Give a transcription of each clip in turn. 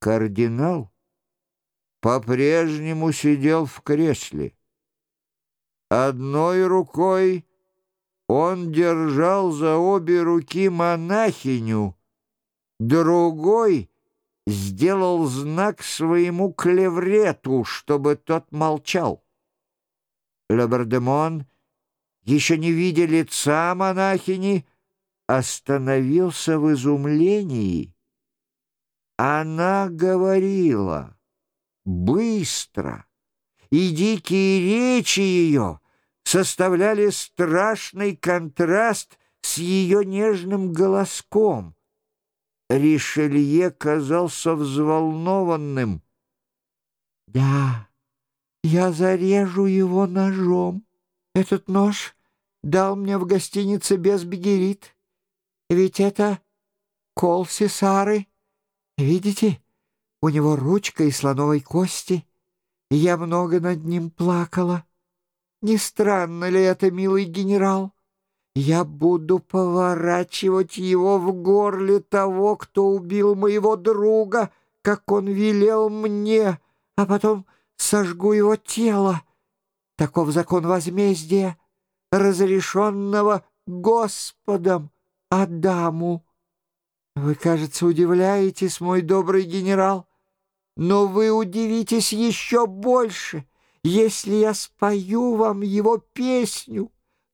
Кардинал по-прежнему сидел в кресле. Одной рукой он держал за обе руки монахиню, другой сделал знак своему клеврету, чтобы тот молчал. Лабардемон, еще не видя лица монахини, остановился в изумлении. Она говорила быстро, и дикие речи ее составляли страшный контраст с ее нежным голоском. Ришелье казался взволнованным. «Да, я зарежу его ножом. Этот нож дал мне в гостинице без бегерит. Ведь это кол Сесары. Видите, у него ручка и слоновой кости. Я много над ним плакала. Не странно ли это, милый генерал? Я буду поворачивать его в горле того, кто убил моего друга, как он велел мне, а потом сожгу его тело. Таков закон возмездия, разрешенного Господом Адаму. Вы, кажется, удивляетесь, мой добрый генерал, но вы удивитесь еще больше, если я спою вам его песню,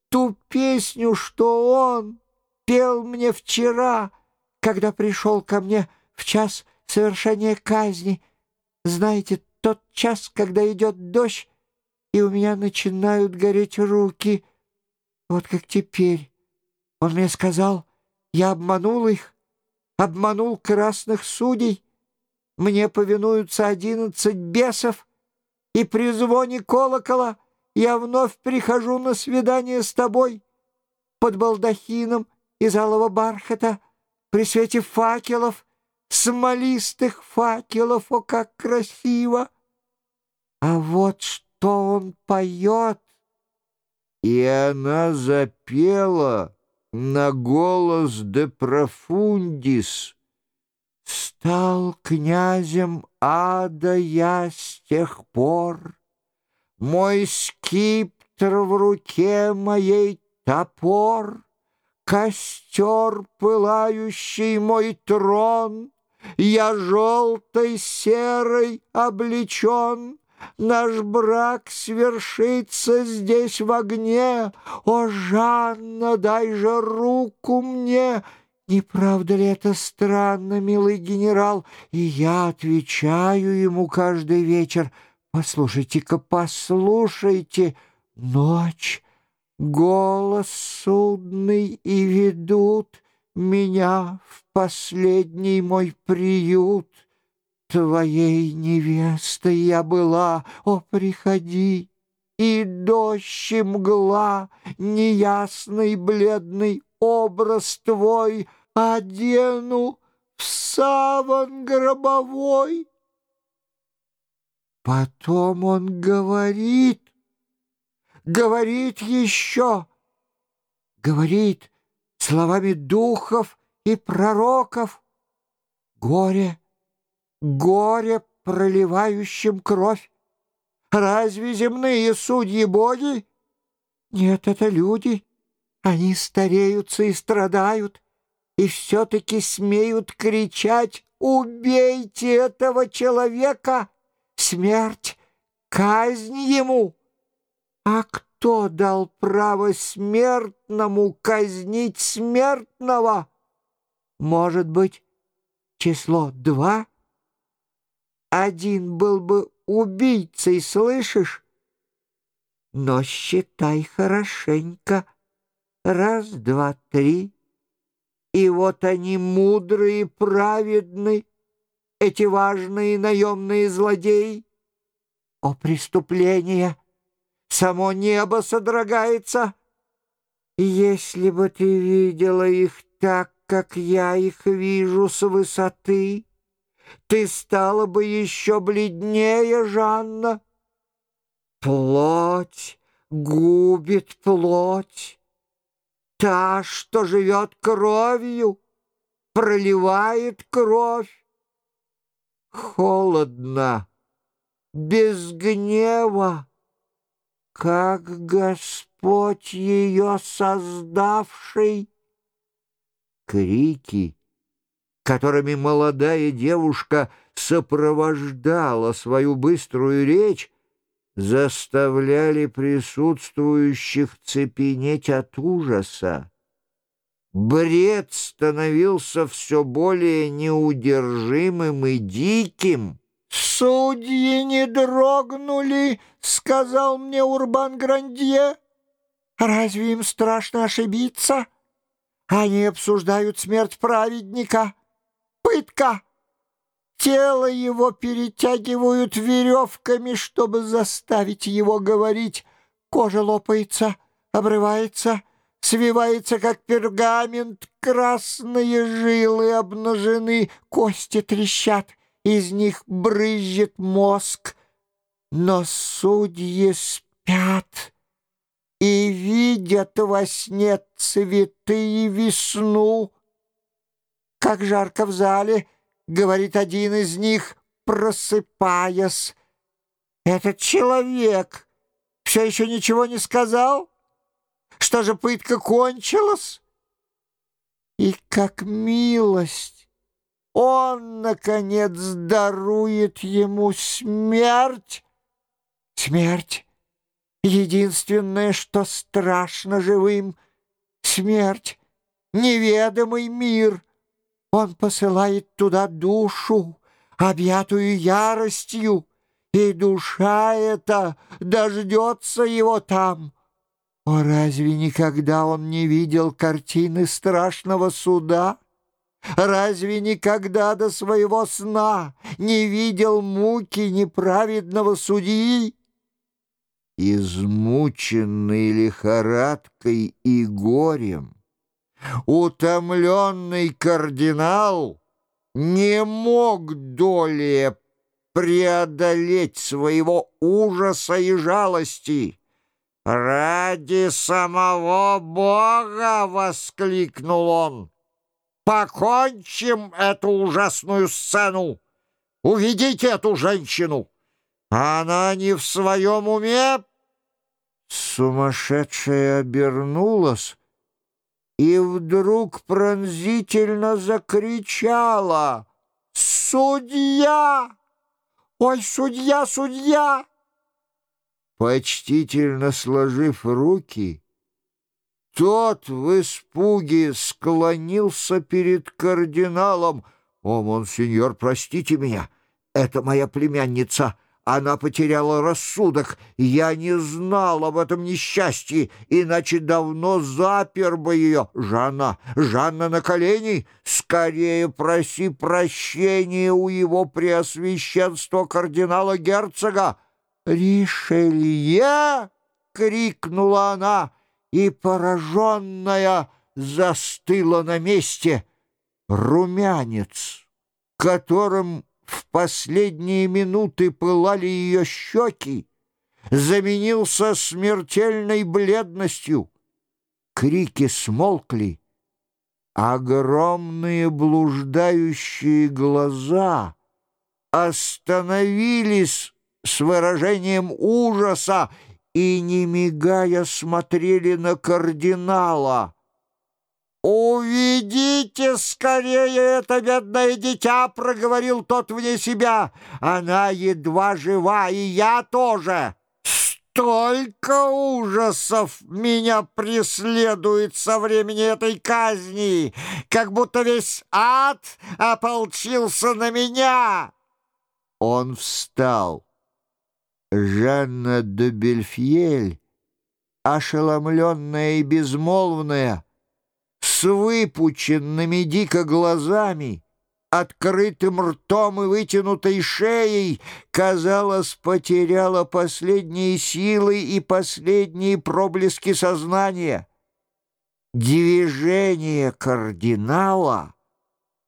ту песню, что он пел мне вчера, когда пришел ко мне в час совершения казни. Знаете, тот час, когда идет дождь, и у меня начинают гореть руки. Вот как теперь. Он мне сказал, я обманул их, обманул красных судей. Мне повинуются одиннадцать бесов, и при звоне колокола я вновь прихожу на свидание с тобой под балдахином из алого бархата, при свете факелов, смолистых факелов, о, как красиво! А вот что он поет! И она запела на голос де профундис. Стал князем ада я с тех пор, Мой скиптр в руке моей топор, Костер пылающий мой трон, Я желтой серой облечен, Наш брак свершится здесь в огне. О, Жанна, дай же руку мне!» Не правда ли это странно, милый генерал? И я отвечаю ему каждый вечер. Послушайте-ка, послушайте. Ночь, голос судный и ведут меня в последний мой приют. Твоей невестой я была, о, приходи, И дождь и мгла, неясный бледный образ твой Одену в саван гробовой. Потом он говорит, говорит еще, говорит словами духов и пророков. Горе — горе, проливающим кровь. Разве земные судьи боги? Нет, это люди. Они стареются и страдают, и все-таки смеют кричать «Убейте этого человека! Смерть! Казнь ему!» А кто дал право смертному казнить смертного? Может быть, число два — один был бы убийцей, слышишь? Но считай хорошенько. Раз, два, три. И вот они мудрые, праведны, эти важные наемные злодеи. О, преступление! Само небо содрогается. Если бы ты видела их так, как я их вижу с высоты, ты стала бы еще бледнее, Жанна. Плоть губит плоть. Та, что живет кровью, проливает кровь. холодно, без гнева, как Господь ее создавший. Крики, которыми молодая девушка сопровождала свою быструю речь, заставляли присутствующих цепенеть от ужаса. Бред становился все более неудержимым и диким. «Судьи не дрогнули», — сказал мне Урбан Грандье. «Разве им страшно ошибиться? Они обсуждают смерть праведника. Пытка!» Тело его перетягивают веревками, чтобы заставить его говорить. Кожа лопается, обрывается, свивается, как пергамент, красные жилы обнажены, кости трещат, из них брызжет мозг. Но судьи спят и видят во сне цветы и весну. Как жарко в зале —— говорит один из них, просыпаясь. «Этот человек все еще ничего не сказал? Что же пытка кончилась?» И как милость он, наконец, дарует ему смерть. Смерть — единственное, что страшно живым. Смерть — неведомый мир — он посылает туда душу, объятую яростью, и душа эта дождется его там. О, разве никогда он не видел картины страшного суда? Разве никогда до своего сна не видел муки неправедного судьи? Измученный лихорадкой и горем, утомленный кардинал не мог долее преодолеть своего ужаса и жалости. «Ради самого Бога!» — воскликнул он. «Покончим эту ужасную сцену! Уведите эту женщину! Она не в своем уме!» Сумасшедшая обернулась и вдруг пронзительно закричала «Судья! Ой, судья, судья!» Почтительно сложив руки, тот в испуге склонился перед кардиналом. «О, монсеньор, простите меня, это моя племянница!» Она потеряла рассудок. Я не знал об этом несчастье, иначе давно запер бы ее. Жанна, Жанна на колени, скорее проси прощения у его преосвященства кардинала-герцога. «Ришелье!» — крикнула она, и, пораженная, застыла на месте. Румянец, которым в последние минуты пылали ее щеки, заменился смертельной бледностью. Крики смолкли. Огромные блуждающие глаза остановились с выражением ужаса и, не мигая, смотрели на кардинала. «Уведите скорее это бедное дитя!» — проговорил тот вне себя. «Она едва жива, и я тоже!» Столько ужасов меня преследует со времени этой казни, как будто весь ад ополчился на меня. Он встал. Жанна де Бельфьель, ошеломленная и безмолвная, с выпученными дико глазами, открытым ртом и вытянутой шеей, казалось, потеряла последние силы и последние проблески сознания. Движение кардинала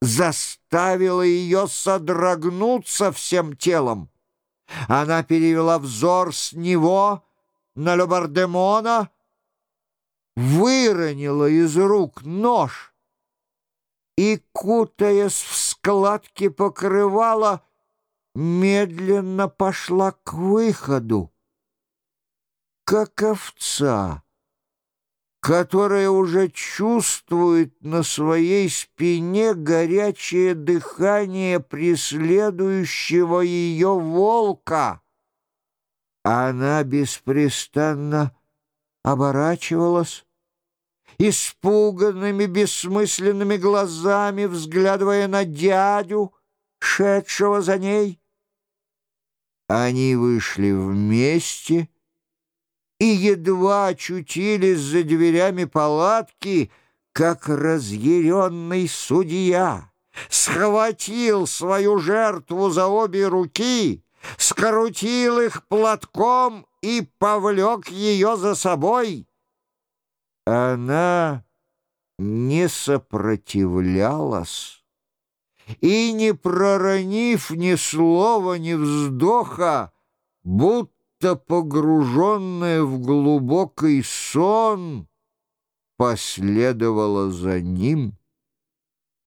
заставило ее содрогнуться всем телом. Она перевела взор с него на Лебардемона, выронила из рук нож и, кутаясь в складки покрывала, медленно пошла к выходу, как овца, которая уже чувствует на своей спине горячее дыхание преследующего ее волка. Она беспрестанно оборачивалась, испуганными бессмысленными глазами, взглядывая на дядю, шедшего за ней. Они вышли вместе и едва очутились за дверями палатки, как разъяренный судья схватил свою жертву за обе руки, скрутил их платком и повлек ее за собой. Она не сопротивлялась и, не проронив ни слова, ни вздоха, будто погруженная в глубокий сон, последовала за ним.